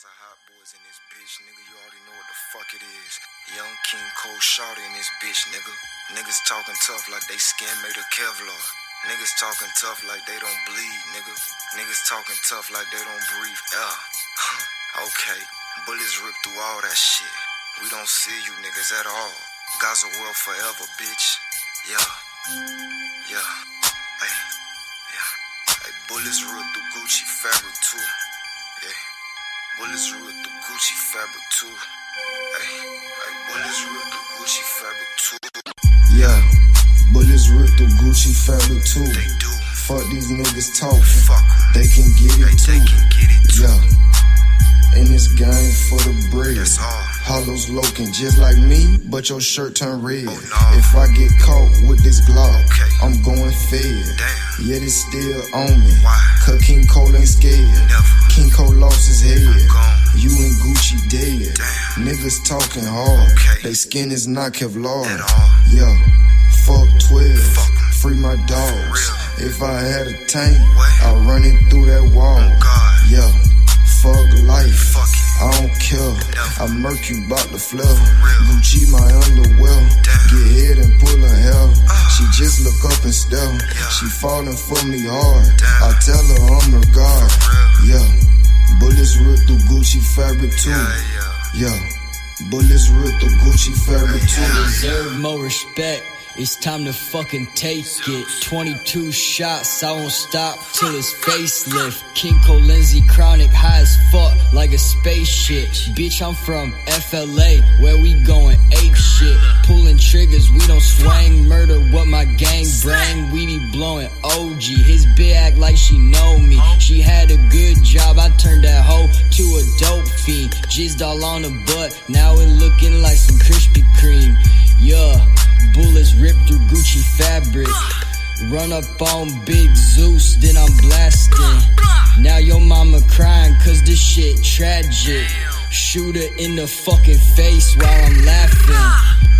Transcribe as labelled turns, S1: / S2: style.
S1: Hot boys in this bitch, nigga. You already know what the fuck it is. Young King Cole Shawty in this bitch, nigga. Niggas talking tough like they skin made of Kevlar. Niggas talking tough like they don't bleed, nigga. Niggas talking tough like they don't breathe air. okay, bullets rip through all that shit. We don't see you niggas at all. Gaza world forever, bitch. Yeah, yeah, hey, yeah. Hey, bullets rip through Gucci fabric too. Bullets rip through Gucci fabric too. Hey, hey, bullets rip through Gucci fabric too.
S2: Yeah, bullets rip through Gucci fabric too.
S1: They do.
S2: Fuck these niggas talking.
S1: Fuck.
S2: They can get it
S1: they
S2: too.
S1: can get it too.
S2: Yeah. In this game for the bread.
S1: That's all.
S2: Hollows looking just like me, but your shirt turn red.
S1: Oh, no.
S2: If I get caught with this Glock,
S1: Okay.
S2: I'm going fed.
S1: Damn.
S2: Yet it's still on me.
S1: Why?
S2: Cause King Cole ain't scared.
S1: Never.
S2: King Cole lost his head. You and Gucci dead.
S1: Damn.
S2: Niggas talking hard.
S1: Okay.
S2: They skin is not Kevlar. Yeah. Fuck 12.
S1: Fuck.
S2: Free my dogs. If I had a tank,
S1: What?
S2: I run it through that wall. Yeah. Fuck life.
S1: Fuck.
S2: I don't care.
S1: Never.
S2: I murk you bout the flow.
S1: real.
S2: Gucci my underwear.
S1: Damn.
S2: Get head and pull her hair.
S1: Ah.
S2: She just look up and stare.
S1: Yeah.
S2: She falling for me hard.
S1: Damn.
S2: I tell her I'm her god. Yeah. Bullets rip through Gucci fabric too.
S1: Yeah, yeah.
S2: Yeah. Bullets rip through Gucci fabric too.
S3: deserve more respect. It's time to fucking take it. 22 shots, I won't stop till it's facelift. King Cole Lindsay chronic high as fuck like a spaceship. Bitch, I'm from FLA where we going ape shit. Pulling triggers, we don't swang. Murder what my gang bring. We be blowing OG. His bitch act like she know fiend. Jizzed all on the butt, now it looking like some Krispy Kreme. Yeah, bullets ripped through Gucci fabric. Run up on Big Zeus, then I'm blasting. Now your mama crying cause this shit tragic. Shoot her in the fucking face while I'm laughing.